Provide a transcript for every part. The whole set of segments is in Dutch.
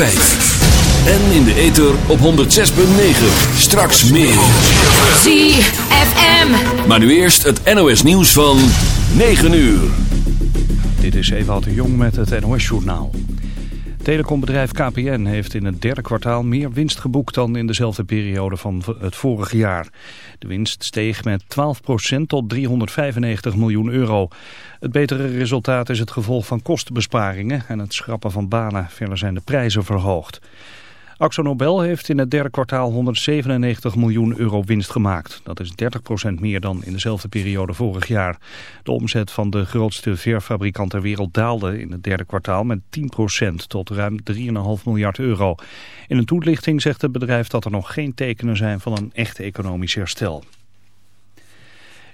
5. En in de ether op 106.9. Straks meer. ZFM. Maar nu eerst het NOS nieuws van 9 uur. Dit is Ewout de Jong met het NOS-journaal. Telecombedrijf KPN heeft in het derde kwartaal meer winst geboekt dan in dezelfde periode van het vorige jaar. De winst steeg met 12% tot 395 miljoen euro. Het betere resultaat is het gevolg van kostenbesparingen en het schrappen van banen. Verder zijn de prijzen verhoogd. Axo Nobel heeft in het derde kwartaal 197 miljoen euro winst gemaakt. Dat is 30% meer dan in dezelfde periode vorig jaar. De omzet van de grootste verfabrikant ter wereld daalde in het derde kwartaal met 10% tot ruim 3,5 miljard euro. In een toelichting zegt het bedrijf dat er nog geen tekenen zijn van een echt economisch herstel.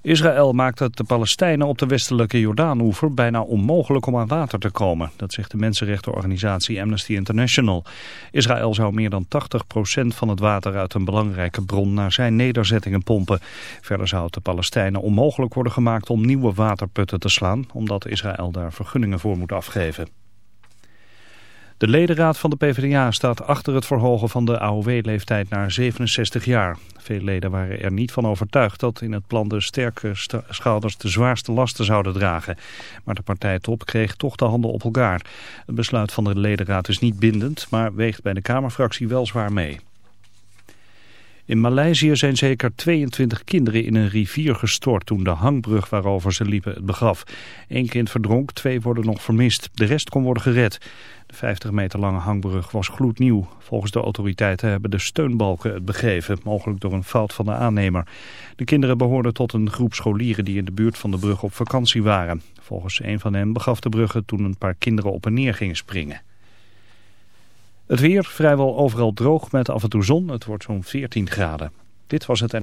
Israël maakt het de Palestijnen op de westelijke Jordaanoever bijna onmogelijk om aan water te komen. Dat zegt de mensenrechtenorganisatie Amnesty International. Israël zou meer dan 80% van het water uit een belangrijke bron naar zijn nederzettingen pompen. Verder zou het de Palestijnen onmogelijk worden gemaakt om nieuwe waterputten te slaan, omdat Israël daar vergunningen voor moet afgeven. De ledenraad van de PvdA staat achter het verhogen van de AOW-leeftijd naar 67 jaar. Veel leden waren er niet van overtuigd dat in het plan de sterke schouders de zwaarste lasten zouden dragen. Maar de partijtop kreeg toch de handen op elkaar. Het besluit van de ledenraad is niet bindend, maar weegt bij de Kamerfractie wel zwaar mee. In Maleisië zijn zeker 22 kinderen in een rivier gestort toen de hangbrug waarover ze liepen het begaf. Eén kind verdronk, twee worden nog vermist. De rest kon worden gered. De 50 meter lange hangbrug was gloednieuw. Volgens de autoriteiten hebben de steunbalken het begeven, mogelijk door een fout van de aannemer. De kinderen behoorden tot een groep scholieren die in de buurt van de brug op vakantie waren. Volgens een van hen begaf de brug toen een paar kinderen op en neer gingen springen. Het weer vrijwel overal droog met af en toe zon. Het wordt zo'n 14 graden. Dit was het en...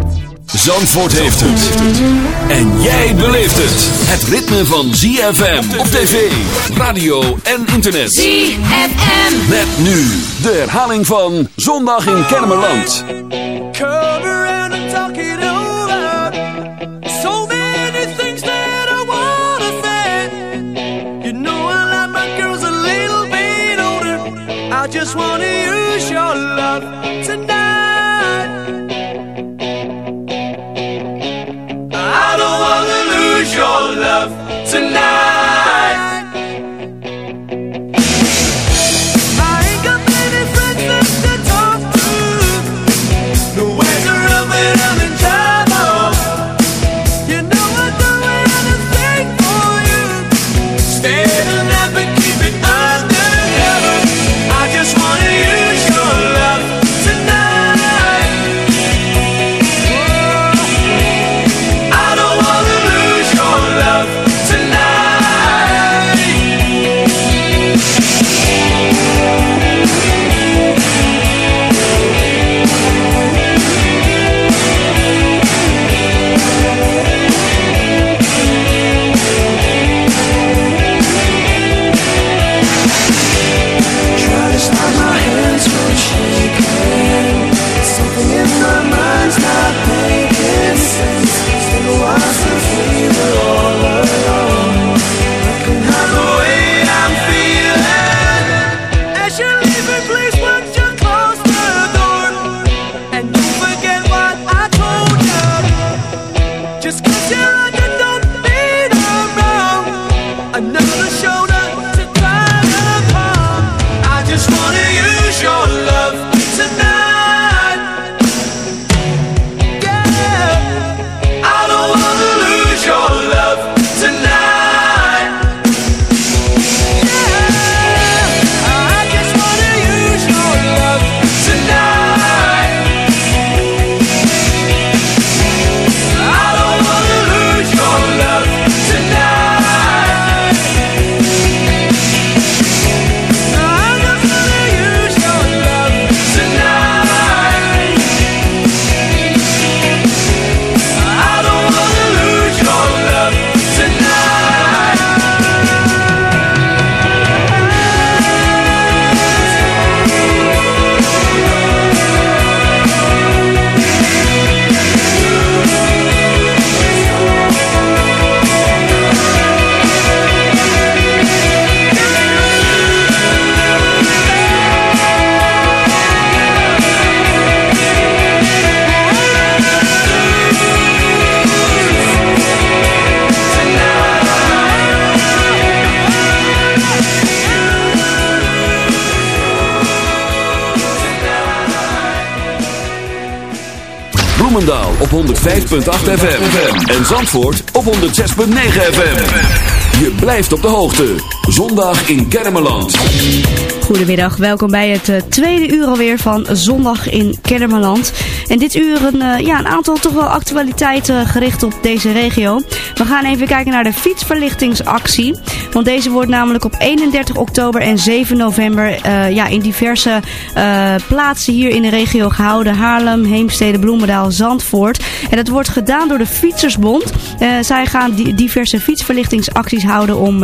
Zandvoort heeft het. En jij beleeft het. Het ritme van ZFM op tv, radio en internet. ZFM. Met nu de herhaling van Zondag in Kennemerland. Come around and talk it over. So many things that I wanna say. You know I like my girls a little bit older. I just wanna use your love tonight. 105.8 FM. En Zandvoort op 106.9 FM. Je blijft op de hoogte. Zondag in Kermeland. Goedemiddag, welkom bij het uh, tweede uur alweer van Zondag in Kennemerland. En dit uur een, uh, ja, een aantal toch wel actualiteiten gericht op deze regio. We gaan even kijken naar de fietsverlichtingsactie. Want deze wordt namelijk op 31 oktober en 7 november uh, ja, in diverse plaatsen hier in de regio gehouden. Haarlem, Heemstede, Bloemendaal, Zandvoort. En dat wordt gedaan door de Fietsersbond. zij gaan diverse fietsverlichtingsacties houden om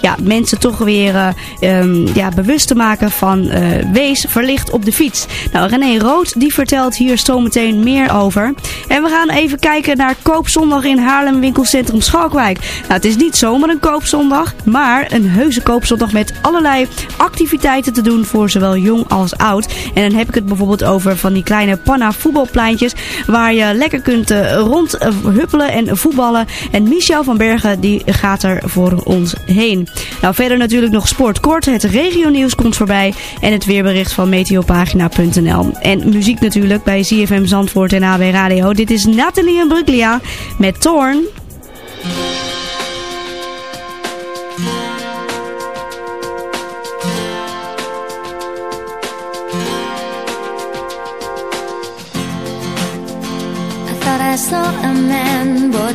ja, mensen toch weer um, ja, bewust te maken van wees verlicht op de fiets. Nou, René Rood die vertelt hier zometeen meer over. En we gaan even kijken naar Koopzondag in Haarlem winkelcentrum Schalkwijk. Nou, het is niet zomaar een koopzondag, maar een heuse koopzondag met allerlei activiteiten te doen voor zowel jong als oud. En dan heb ik het bijvoorbeeld over van die kleine panna voetbalpleintjes waar je lekker kunt uh, rondhuppelen en voetballen. En Michel van Bergen die gaat er voor ons heen. Nou, verder natuurlijk nog Sportkort, het regionieuws komt voorbij. En het weerbericht van meteopagina.nl. En muziek natuurlijk bij ZFM Zandvoort en AB Radio. Dit is Nathalie en Bruglia met Thorn.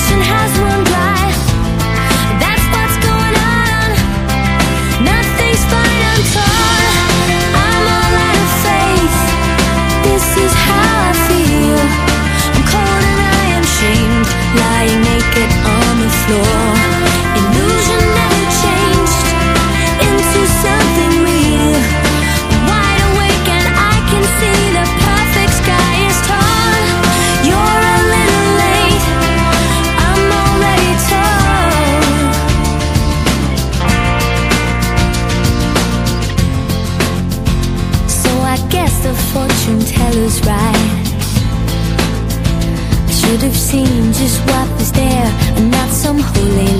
generation has one life seen just what was there and not some holy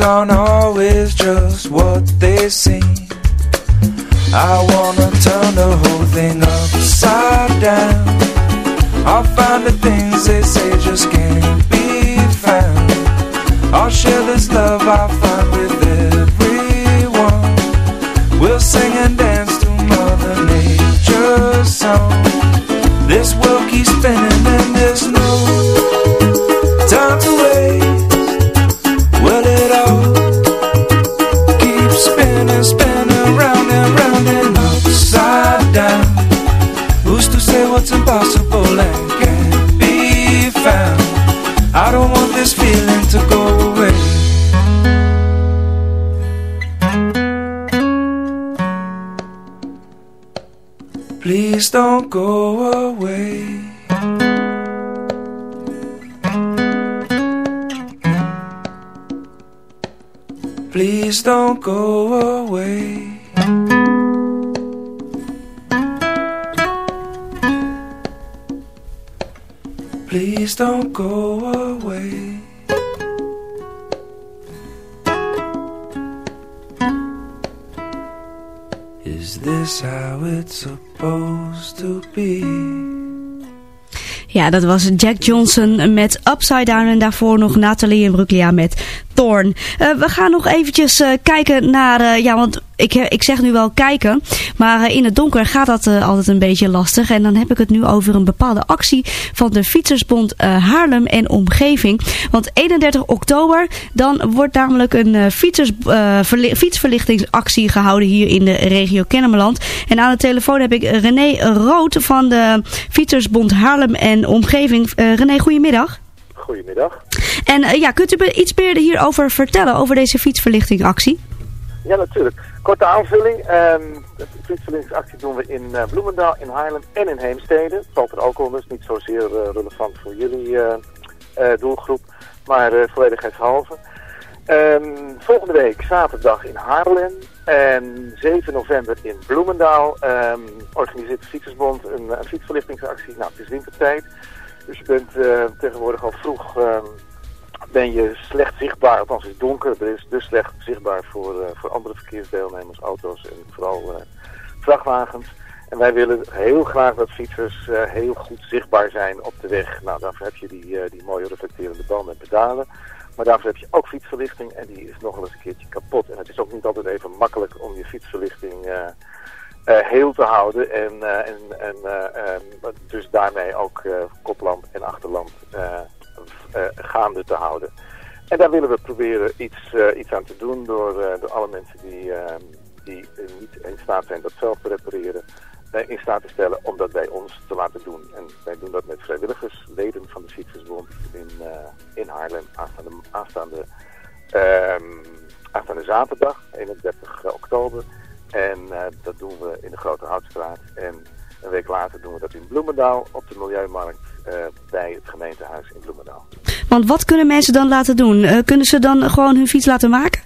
aren't always just what they seem. I wanna turn the whole thing upside down. I'll find the things they say just can't be found. I'll share this love I find Is this how it's supposed to be? Ja, dat was Jack Johnson met Upside Down en daarvoor nog Nathalie en Bruglia met Thorn. Eh, we gaan nog eventjes eh, kijken naar, eh, ja want ik, ik zeg nu wel kijken, maar in het donker gaat dat altijd een beetje lastig. En dan heb ik het nu over een bepaalde actie van de Fietsersbond Haarlem en omgeving. Want 31 oktober, dan wordt namelijk een fietsverlichtingsactie gehouden hier in de regio Kennemerland. En aan de telefoon heb ik René Rood van de Fietsersbond Haarlem en omgeving. René, goedemiddag. Goedemiddag. En uh, ja, kunt u me iets meer hierover vertellen, over deze fietsverlichtingactie? Ja, natuurlijk. Korte aanvulling. Um, de fietsverlichtingsactie doen we in uh, Bloemendaal, in Haarlem en in Heemstede. Valt er ook onder, dus niet zozeer uh, relevant voor jullie doelgroep, maar volledigheidshalve. Um, volgende week zaterdag in Haarlem en 7 november in Bloemendaal um, organiseert de Fietsersbond een, een fietsverlichtingsactie. Nou, het is wintertijd. Dus je bent uh, tegenwoordig al vroeg uh, ben je slecht zichtbaar, althans het is donker, er is dus slecht zichtbaar voor, uh, voor andere verkeersdeelnemers, auto's en vooral vrachtwagens. En wij willen heel graag dat fietsers heel goed zichtbaar zijn op de weg. Nou, daarvoor heb je die, die mooie reflecterende banden en pedalen. Maar daarvoor heb je ook fietsverlichting en die is nog wel eens een keertje kapot. En het is ook niet altijd even makkelijk om je fietsverlichting heel te houden. En, uh, en, en uh, dus daarmee ook koplamp en achterlamp eh, gaande te houden. En daar willen we proberen iets, eh, iets aan te doen door, eh, door alle mensen die, ehm, die eh, niet in staat zijn dat zelf te repareren, eh, in staat te stellen om dat bij ons te laten doen. En wij doen dat met vrijwilligers, leden van de Fietsersbond in, eh, in Haarlem aanstaande, aanstaande, ehm, aanstaande zaterdag, in de Grote Houtstraat. En een week later doen we dat in Bloemendaal op de Milieumarkt eh, bij het gemeentehuis in Bloemendaal. Want wat kunnen mensen dan laten doen? Eh, kunnen ze dan gewoon hun fiets laten maken?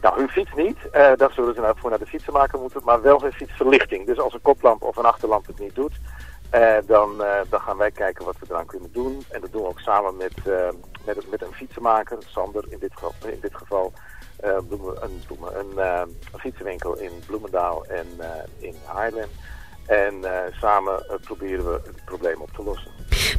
Nou, hun fiets niet. Eh dat zullen ze nou voor naar de fietsenmaker moeten. Maar wel hun fietsverlichting. Dus als een koplamp of een achterlamp het niet doet, dan, dan gaan wij kijken wat we eraan kunnen doen. En dat doen we ook samen met, met, met een fietsenmaker, Sander in dit. In dit geval eh, bloemen, een, bloemen, een, eh, een fietsenwinkel in Bloemendaal en eh, in Haarlem. En samen proberen we het probleem op te lossen.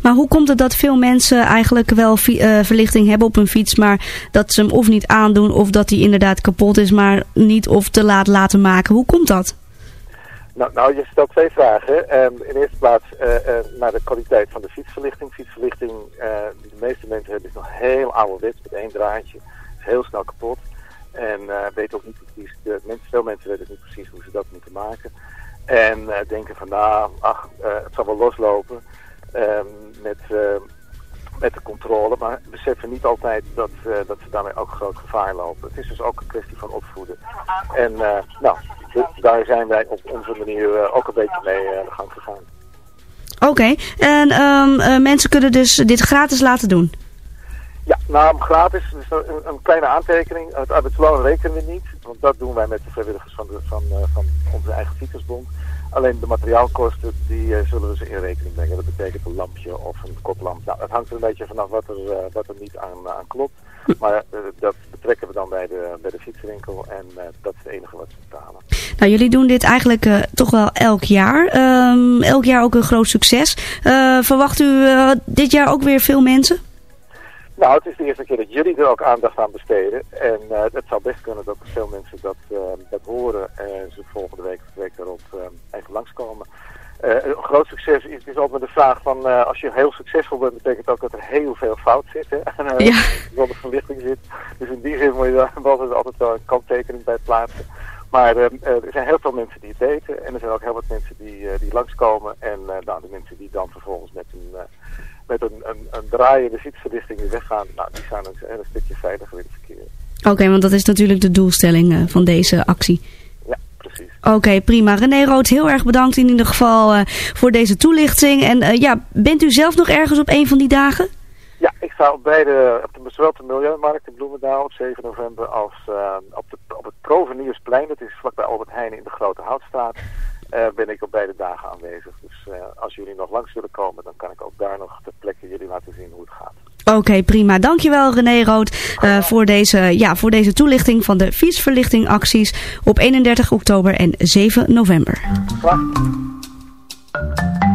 Maar hoe komt het dat veel mensen eigenlijk wel verlichting hebben op hun fiets, maar dat ze hem of niet aandoen of dat die inderdaad kapot is, maar niet of te laat laten maken? Hoe komt dat? Nou, nou, je stelt twee vragen. Ehm, in de eerste plaats naar de kwaliteit van de fietsverlichting. Fietsverlichting die de meeste mensen hebben is nog heel ouderwets met één draadje. Is heel snel kapot. En eh weten ook niet precies, de mensen, veel mensen weten niet precies hoe ze dat moeten maken. En eh, denken van nou, ach, eh, het zal wel loslopen ehm, met, eh, met de controle. Maar beseffen niet altijd dat, eh, dat ze daarmee ook groot gevaar lopen. Het is dus ook een kwestie van opvoeden. En eh, nou, daar zijn wij op onze manier eh, ook een beetje mee eh, aan de gang gegaan. Oké, en ehm, eh, mensen kunnen dus dit gratis laten doen? Ja, nou gratis, dus een, een kleine aantekening. Het arbeidsloon rekenen we niet, want dat doen wij met de vrijwilligers van, van, eh, van onze eigen fietsersbond. Alleen de materiaalkosten, die eh, zullen we ze in rekening brengen. Dat betekent een lampje of een koplamp. Nou, het hangt er een beetje vanaf wat er, eh, wat er niet aan, aan klopt. Maar dat betrekken we dan bij de, bij de fietsenwinkel en dat is het enige wat ze betalen. Nou, jullie doen dit eigenlijk toch wel elk jaar. Ehm, elk jaar ook een groot succes. Verwacht u dit jaar ook weer veel mensen? Nou, het is de eerste keer dat jullie er ook aandacht aan besteden. En eh, het zou best kunnen dat veel mensen dat, eh, dat horen en ze volgende week of de week daarop eh, even langskomen. Een groot succes is, is altijd de vraag van als je heel succesvol bent, betekent ook dat er heel veel fout zit. Hè? En, Ja. Zonder verlichting zit. Dus in die zin moet je daar altijd, altijd wel een kanttekening bij plaatsen. Maar er zijn heel veel mensen die het weten. En er zijn ook heel wat mensen die, die langskomen. En nou, de mensen die dan vervolgens met een, met een, een, een draaiende fietsverlichting weer weggaan. Nou, die zijn een, een stukje veiliger in het verkeer. Oké, want dat is natuurlijk de doelstelling eh, van deze actie. Ja, precies. Oké, prima. René Rood, heel erg bedankt in ieder geval eh, voor deze toelichting. En eh, ja, bent u zelf nog ergens op een van die dagen? Ja, ik sta op beide, op de, zowel op de Milieumarkt in Bloemendaal op 7 november als op, de, op het Proveniersplein. Dat is vlakbij Albert Heijn in de Grote Houtstraat. Eh, ben ik op beide dagen aanwezig. Dus eh, als jullie nog langs willen komen, dan kan ik ook daar nog ter plekke jullie laten zien hoe het gaat. Oké, prima. Dankjewel René Rood eh, voor, deze, ja, voor deze toelichting van de fietsverlichtingacties op 31 oktober en 7 november. No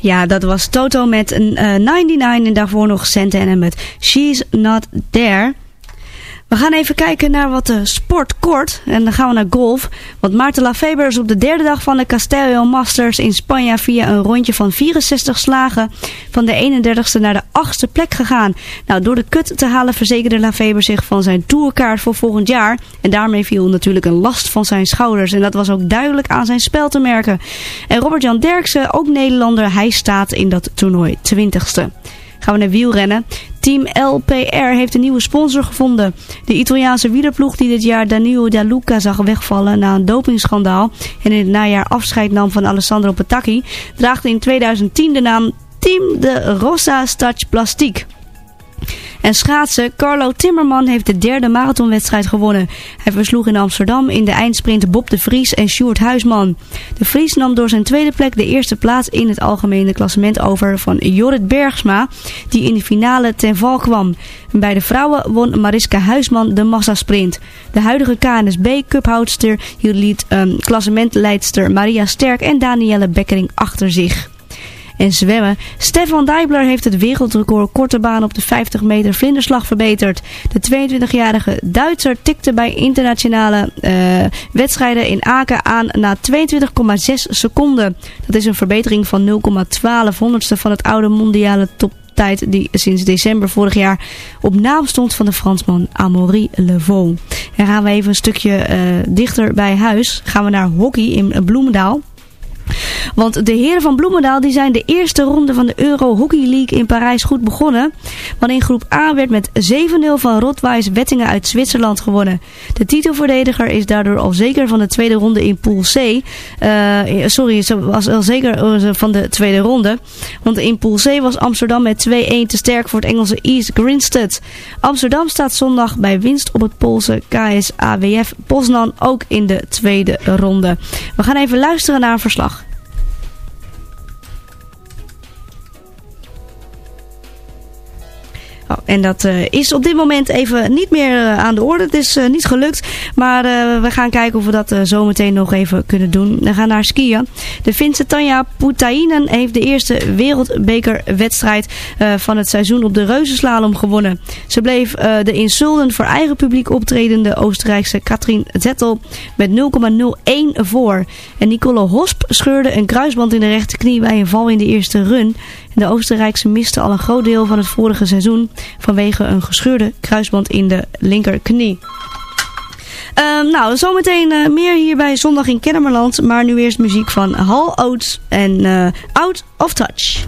Ja, dat was Toto met een uh, 99 en daarvoor nog Santana met She's Not There. We gaan even kijken naar wat de sport kort. En dan gaan we naar golf. Want Maarten Lafeber is op de derde dag van de Castello Masters in Spanje via een rondje van 64 slagen van de 31ste naar de 8ste plek gegaan. Nou, door de kut te halen verzekerde Lafeber zich van zijn tourkaart voor volgend jaar. En daarmee viel natuurlijk een last van zijn schouders. En dat was ook duidelijk aan zijn spel te merken. En Robert-Jan Derksen, ook Nederlander, hij staat in dat toernooi 20ste. Gaan we naar wielrennen. Team LPR heeft een nieuwe sponsor gevonden. De Italiaanse wielerploeg die dit jaar Danilo Da Luca zag wegvallen na een dopingschandaal en in het najaar afscheid nam van Alessandro Petacchi, draagt in 2010 de naam Team de Rossa Stach Plastic. En schaatsen, Carlo Timmerman heeft de derde marathonwedstrijd gewonnen. Hij versloeg in Amsterdam in de eindsprint Bob de Vries en Sjoerd Huisman. De Vries nam door zijn tweede plek de eerste plaats in het algemene klassement over van Jorrit Bergsma, die in de finale ten val kwam. bij de vrouwen won Mariska Huisman de massasprint. De huidige KNSB Cuphoudster hield um, klassementleidster Maria Sterk en Danielle Bekkering achter zich en zwemmen. Stefan Dijbler heeft het wereldrecord korte baan op de 50 meter vlinderslag verbeterd. De 22-jarige Duitser tikte bij internationale uh, wedstrijden in Aken aan na 22,6 seconden. Dat is een verbetering van 0,12 honderdste van het oude mondiale toptijd die sinds december vorig jaar op naam stond van de Fransman Amaury Levaux. En gaan we even een stukje uh, dichter bij huis. Gaan we naar hockey in Bloemendaal. Want de heren van Bloemendaal die zijn de eerste ronde van de Euro Hockey League in Parijs goed begonnen. Want in groep A werd met 7-0 van Rotwijs Wettingen uit Zwitserland gewonnen. De titelverdediger is daardoor al zeker van de tweede ronde in Pool C. Uh, sorry, ze was al zeker eh, van de tweede ronde. Want in Pool C was Amsterdam met 2-1 te sterk voor het Engelse East Grinstead. Amsterdam staat zondag bij winst op het Poolse KSAWF Poznan ook in de tweede ronde. We gaan even luisteren naar een verslag. Oh, en dat uh, is op dit moment even niet meer uh, aan de orde. Het is uh, niet gelukt. Maar we gaan kijken of we dat zometeen nog even kunnen doen. We gaan naar skiën. De Finse Tanja Putainen heeft de eerste wereldbekerwedstrijd van het seizoen op de reuzenslalom gewonnen. Ze bleef de in Zulden voor eigen publiek optredende Oostenrijkse Katrien Zettel met 0,01 voor. En Nicole Hosp scheurde een kruisband in de rechterknie bij een val in de eerste run. De Oostenrijkse miste al een groot deel van het vorige seizoen vanwege een gescheurde kruisband in de linkerknie. Uh, nou, zometeen uh, meer hier bij Zondag in Kennemerland. Maar nu eerst muziek van Hal Oates en uh, Out of Touch.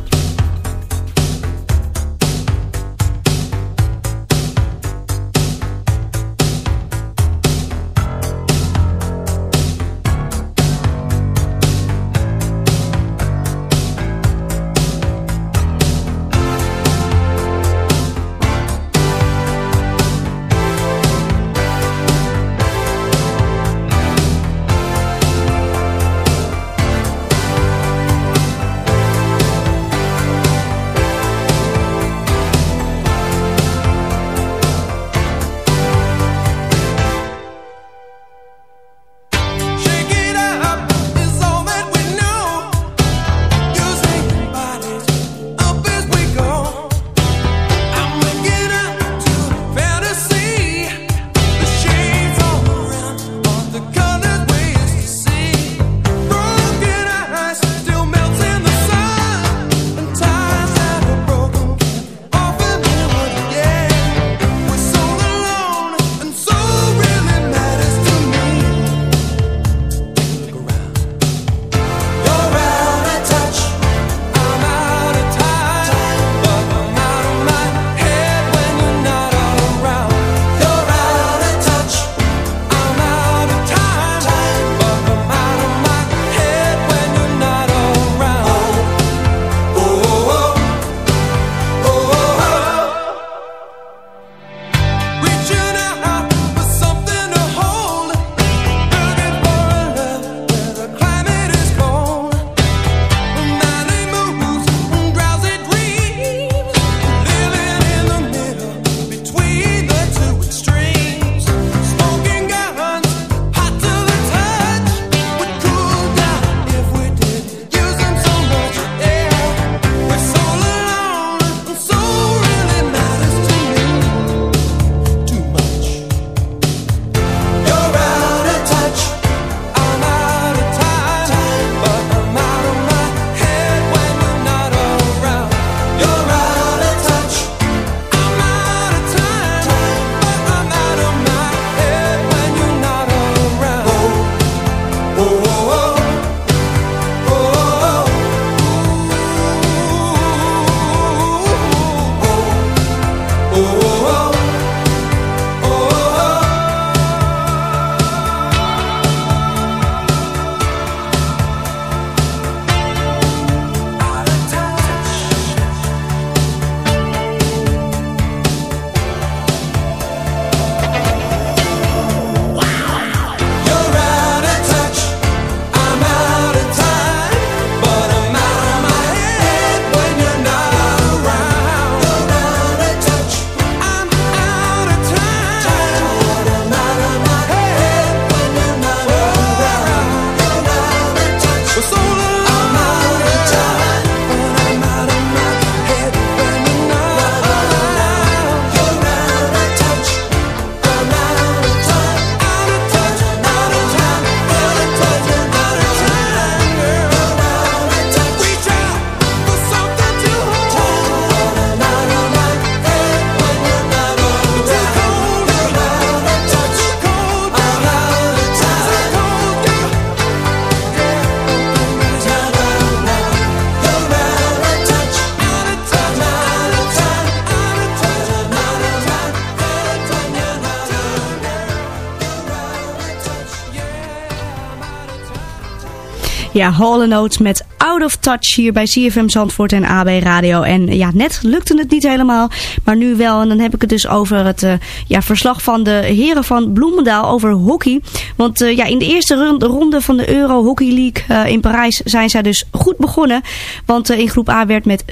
Ja, Hall met Out of Touch hier bij CFM Zandvoort en AB Radio. En ja, net lukte het niet helemaal, maar nu wel. En dan heb ik het dus over het uh, ja, verslag van de heren van Bloemendaal over hockey. Want uh, ja, in de eerste ronde van de Euro Hockey League uh, in Parijs zijn zij dus goed begonnen. Want in groep A werd met 7-0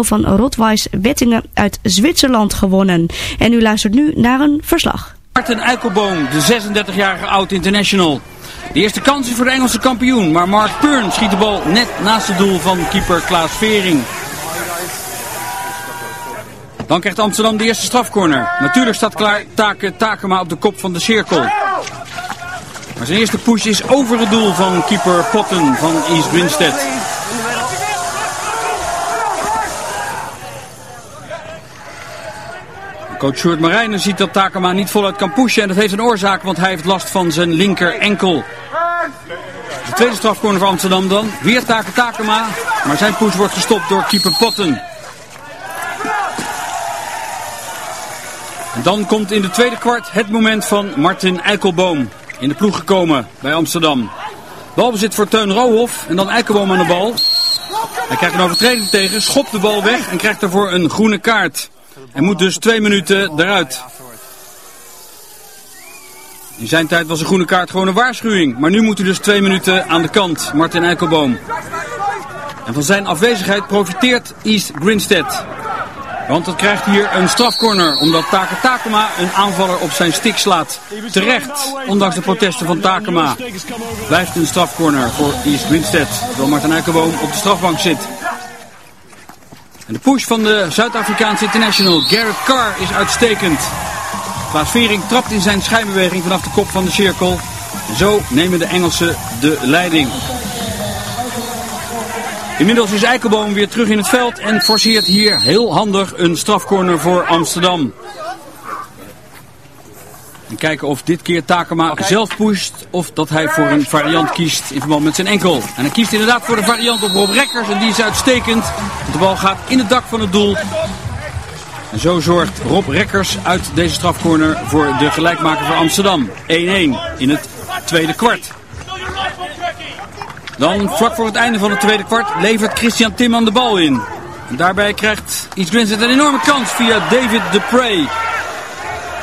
van Rotweiss Wettingen uit Zwitserland gewonnen. En u luistert nu naar een verslag. Martin Eikelboom, de 36-jarige oud-international. De eerste kans is voor de Engelse kampioen, maar Mark Purn schiet de bal net naast het doel van keeper Klaas Vering. Dan krijgt Amsterdam de eerste strafcorner. Natuurlijk staat klaar Take Takema op de kop van de cirkel. Maar zijn eerste push is over het doel van keeper Potten van East Grinstead. Coach Sjoerd Marijnen ziet dat Takema niet voluit kan pushen. En dat heeft een oorzaak, want hij heeft last van zijn linker enkel. De tweede strafcorner voor Amsterdam dan. Weer Take Takema. Maar zijn push wordt gestopt door keeper Potten. En dan komt in de tweede kwart het moment van Martin Eikelboom. In de ploeg gekomen bij Amsterdam. Balbezit voor Teun Roohof en dan Eikelboom aan de bal. Hij krijgt een overtreding tegen, schopt de bal weg en krijgt daarvoor een groene kaart. Hij moet dus twee minuten eruit. In zijn tijd was een groene kaart gewoon een waarschuwing. Maar nu moet hij dus twee minuten aan de kant, Martin Eikelboom. En van zijn afwezigheid profiteert East Grinstead. Want het krijgt hier een strafcorner, omdat Take Takema een aanvaller op zijn stik slaat. Terecht, ondanks de protesten van Takema. Blijft een strafcorner voor East Grinstead, terwijl Martin Eikelboom op de strafbank zit. En de push van de Zuid-Afrikaanse international Garrett Carr is uitstekend. Klaas Vering trapt in zijn schijnbeweging vanaf de kop van de cirkel. Zo nemen de Engelsen de leiding. Inmiddels is Eikelboom weer terug in het veld en forceert hier heel handig een strafcorner voor Amsterdam. En kijken of dit keer Takema zelf pusht of dat hij voor een variant kiest in verband met zijn enkel. En hij kiest inderdaad voor de variant op Rob Rekkers en die is uitstekend. De bal gaat in het dak van het doel. En zo zorgt Rob Rekkers uit deze strafcorner voor de gelijkmaker voor Amsterdam. 1-1 in het tweede kwart. Dan vlak voor het einde van het tweede kwart levert Christian Timman de bal in. En daarbij krijgt East Grinstead een enorme kans via David Dupre.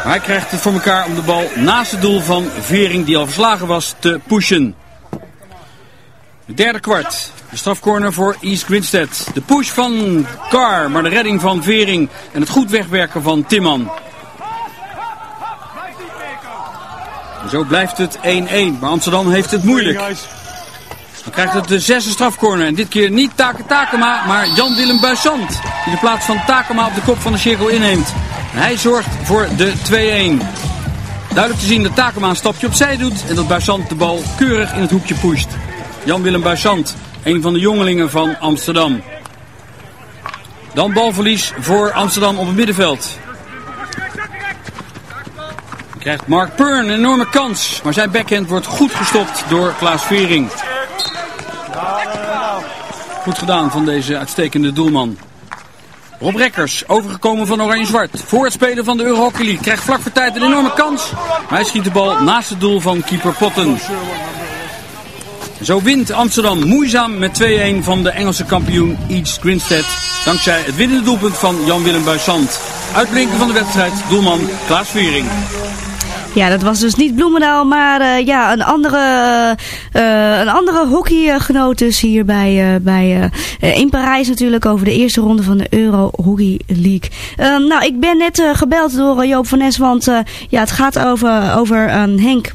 Hij krijgt het voor elkaar om de bal naast het doel van Vering, die al verslagen was, te pushen. Het derde kwart. De strafcorner voor East Grinstead. De push van Carr, maar de redding van Vering en het goed wegwerken van Timman. Zo blijft het 1-1, maar Amsterdam heeft het moeilijk. Dan krijgt het de zesde strafcorner. En dit keer niet Take Takema, maar Jan-Willem Buissant. Die de plaats van Takema op de kop van de cirkel inneemt. Hij zorgt voor de 2-1. Duidelijk te zien dat Takema een stapje opzij doet. En dat Buissant de bal keurig in het hoekje pusht. Jan-Willem Buissant, een van de jongelingen van Amsterdam. Dan balverlies voor Amsterdam op het middenveld. Krijgt Mark Purn een enorme kans. Maar zijn backhand wordt goed gestopt door Klaas Vering. Goed gedaan van deze uitstekende doelman. Rob Rekkers, overgekomen van Oranje-Zwart. Voor het spelen van de Euro Hockey League. Krijgt vlak voor tijd een enorme kans. Maar hij schiet de bal naast het doel van keeper Potten. Zo wint Amsterdam moeizaam met 2-1 van de Engelse kampioen East Grinstead. Dankzij het winnende doelpunt van Jan-Willem Buissant. Uitblinken van de wedstrijd, doelman Klaas Vering. Ja, dat was dus niet Bloemendaal, maar uh, ja, een andere, uh, een andere hockeygenoot dus hier bij, uh, bij in Parijs natuurlijk over de eerste ronde van de Euro Hockey League. nou, ik ben net gebeld door Joop van Nes, want ja, het gaat over, over Henk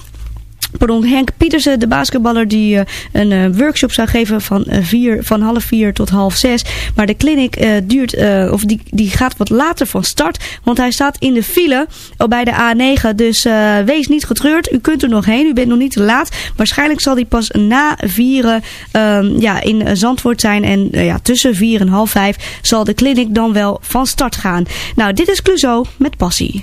Pardon, Henk Pietersen, de basketballer die uh, een uh, workshop zou geven van, uh, vier, van half vier tot half zes. Maar de clinic duurt, of die, die gaat wat later van start. Want hij staat in de file bij de A9. Dus wees niet getreurd. U kunt er nog heen. U bent nog niet te laat. Waarschijnlijk zal die pas na vieren ehm, ja, in Zandvoort zijn. En ja, tussen vier en half vijf zal de clinic dan wel van start gaan. Nou, dit is Cluzo met passie.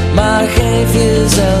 maar geef jezelf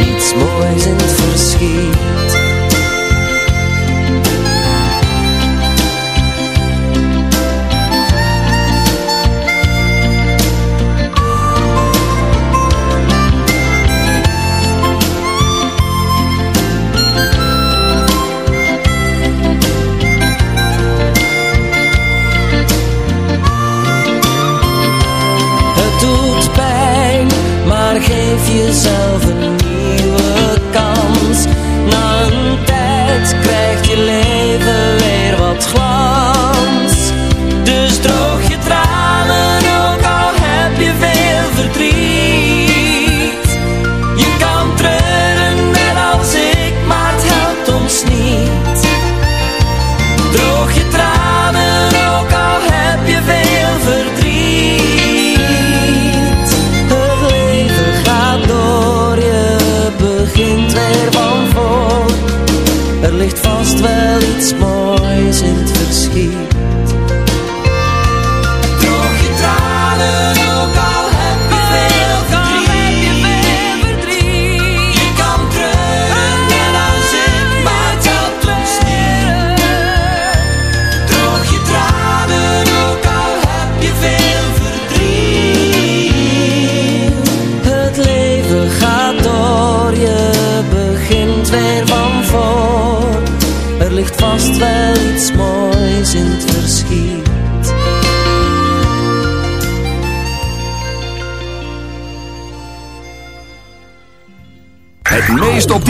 Iets moois in het verschiet.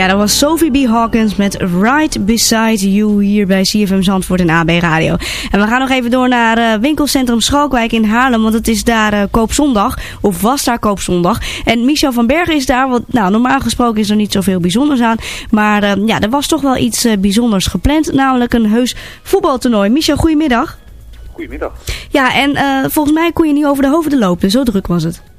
Ja, dat was Sophie B. Hawkins met Right Beside You hier bij CFM Zandvoort en AB Radio. En we gaan nog even door naar uh, winkelcentrum Schalkwijk in Haarlem, want het is daar uh, koopzondag, of was daar koopzondag. En Michel van Bergen is daar, want nou, normaal gesproken is er niet zoveel bijzonders aan. Maar uh, ja, er was toch wel iets bijzonders gepland, namelijk een heus voetbaltoernooi. Michel, goedemiddag. Goedemiddag. Ja, en volgens mij kon je niet over de hoofden lopen, zo druk was het.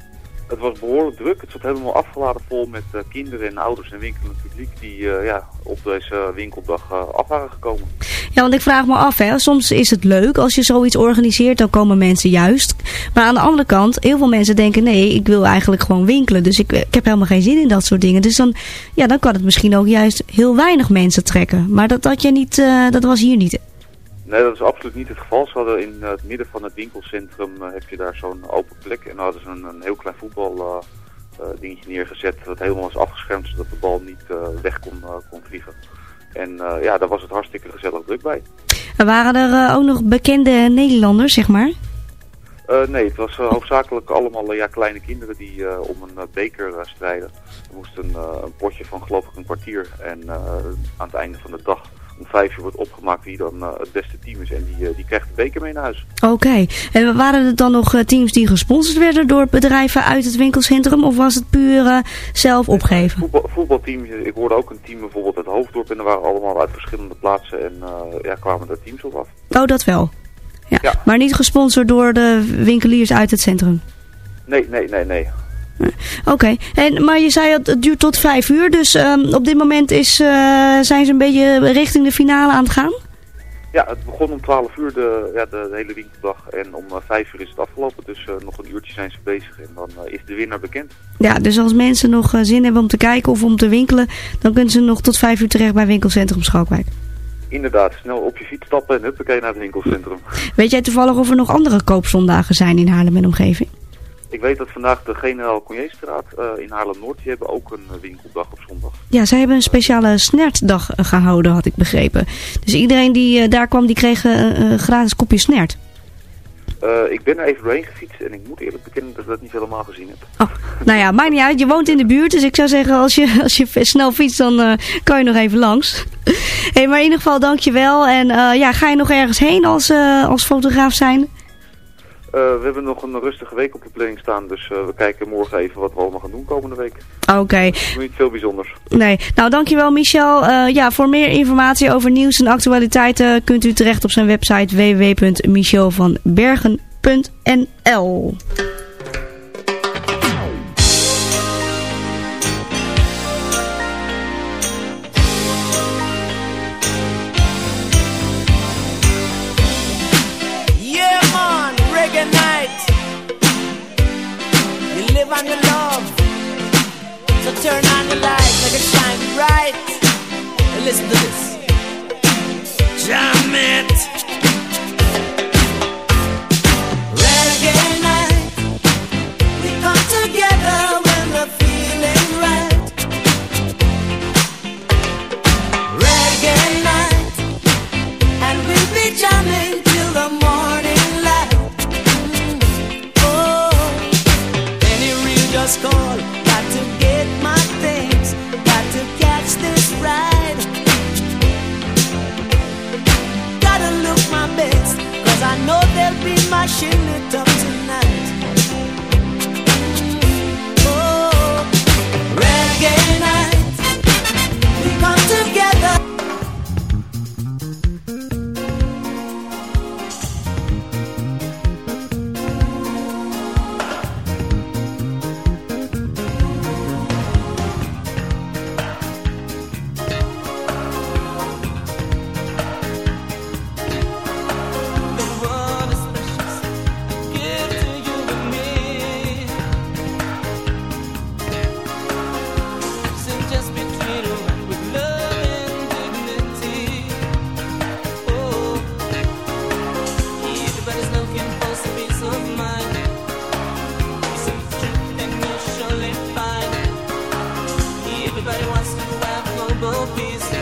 Het was behoorlijk druk. Het zat helemaal afgeladen vol met uh, kinderen en ouders en winkelend publiek die uh, ja, op deze winkeldag uh, af waren gekomen. Ja, want ik vraag me af, hè. soms is het leuk als je zoiets organiseert, dan komen mensen juist. Maar aan de andere kant, heel veel mensen denken, nee, ik wil eigenlijk gewoon winkelen. Dus ik, ik heb helemaal geen zin in dat soort dingen. Dus dan, ja, dan kan het misschien ook juist heel weinig mensen trekken. Maar dat, dat, je niet, dat was hier niet. Nee, dat is absoluut niet het geval. Ze hadden in het midden van het winkelcentrum uh, heb je daar zo'n open plek. En dan hadden ze een, een heel klein voetbal uh, uh, dingetje neergezet dat helemaal was afgeschermd zodat de bal niet weg kon, kon vliegen. En ja, daar was het hartstikke gezellig druk bij. En waren er ook nog bekende Nederlanders, zeg maar? nee, het was hoofdzakelijk allemaal ja, kleine kinderen die om een beker strijden. Er moest een, een potje van geloof ik een kwartier en aan het einde van de dag om vijf uur wordt opgemaakt wie dan uh, het beste team is. En die, uh, die krijgt de beker mee naar huis. Oké. En waren het dan nog uh, teams die gesponsord werden door bedrijven uit het winkelcentrum? Of was het puur zelf opgeven? Voetbal, voetbalteams. Ik hoorde ook een team bijvoorbeeld uit Hoofddorp. En er waren allemaal uit verschillende plaatsen. En ja, kwamen er teams op af. Oh, dat wel. Ja. ja. Maar niet gesponsord door de winkeliers uit het centrum? Nee, nee, nee, nee. Oké, okay. maar je zei het, het duurt tot vijf uur, dus um, op dit moment is, uh, zijn ze een beetje richting de finale aan het gaan? Ja, het begon om 12 uur de, ja, de, de hele winkeldag en om uh, 5 uur is het afgelopen. Dus uh, nog een uurtje zijn ze bezig en dan uh, is de winnaar bekend. Ja, dus als mensen nog zin hebben om te kijken of om te winkelen, dan kunnen ze nog tot 5 uur terecht bij winkelcentrum Schalkwijk. Inderdaad, snel op je fiets stappen en huppakee naar het winkelcentrum. Weet jij toevallig of er nog andere koopzondagen zijn in Haarlem en omgeving? Ik weet dat vandaag de Generaal Conjeestraat uh, in Haarlem-Noord, die hebben ook een winkeldag op zondag. Ja, zij hebben een speciale snertdag gehouden, had ik begrepen. Dus iedereen die uh, daar kwam, die kreeg een gratis kopje snert. Ik ben er even doorheen gefietst en ik moet eerlijk bekennen dat ik dat niet helemaal gezien heb. Oh, nou ja, maakt niet uit. Je woont in de buurt, dus ik zou zeggen als je, als je snel fietst, dan kan je nog even langs. hey, maar in ieder geval dankjewel. En ja, ga je nog ergens heen als, als fotograaf zijn? Uh, we hebben nog een rustige week op de planning staan, dus uh, we kijken morgen even wat we allemaal gaan doen komende week. Oké. Okay. Niet veel bijzonders. Nee. Nou, dankjewel Michel. Uh, ja, voor meer informatie over nieuws en actualiteiten kunt u terecht op zijn website www.michelvanbergen.nl the light, make it shine bright. And listen to this. Jam they'll be mashing it up peace.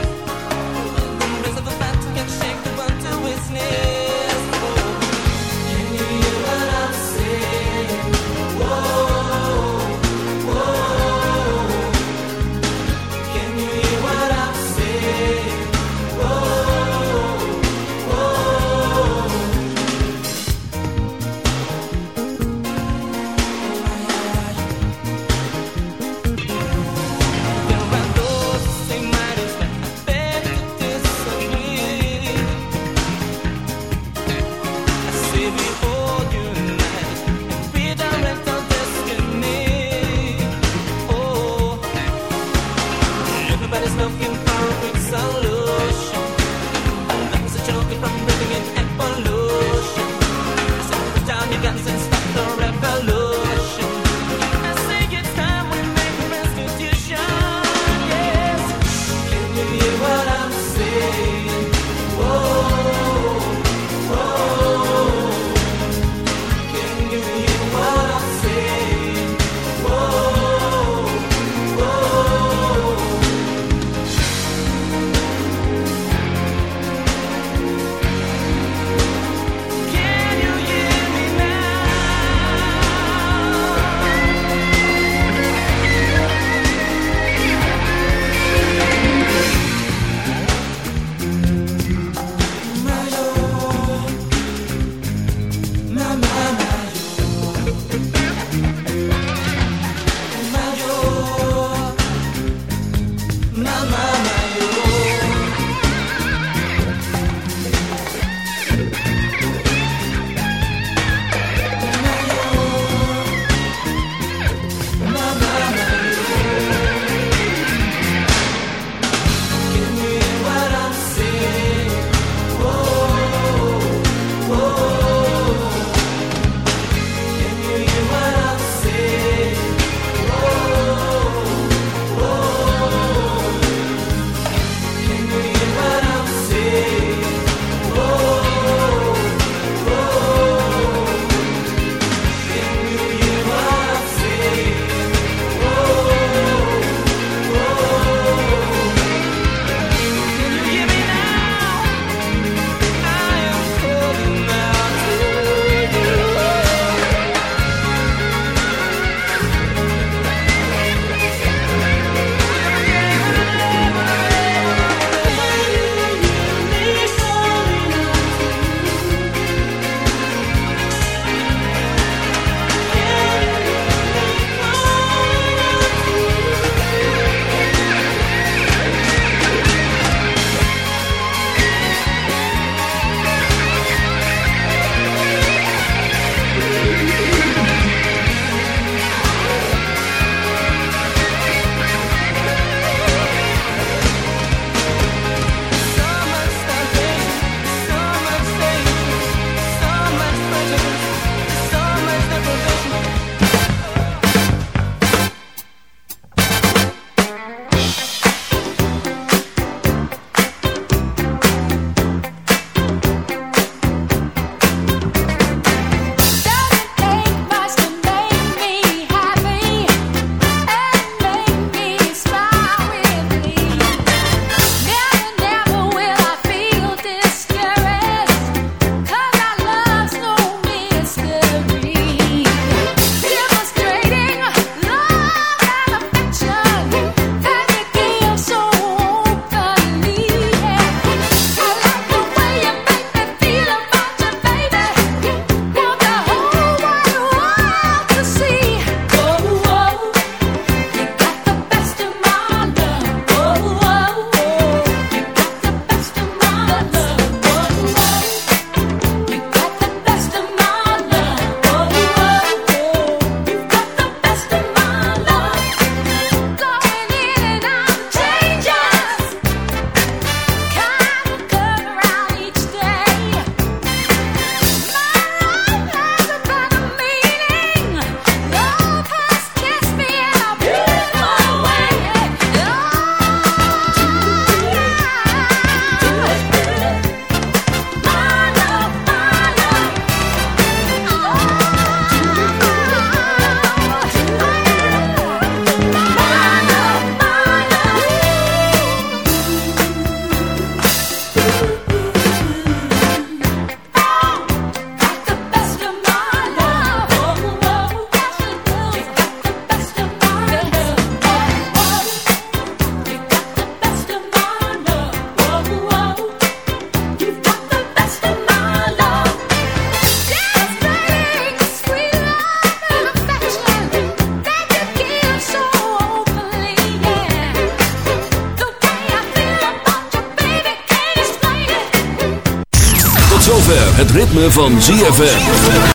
Van ZFM.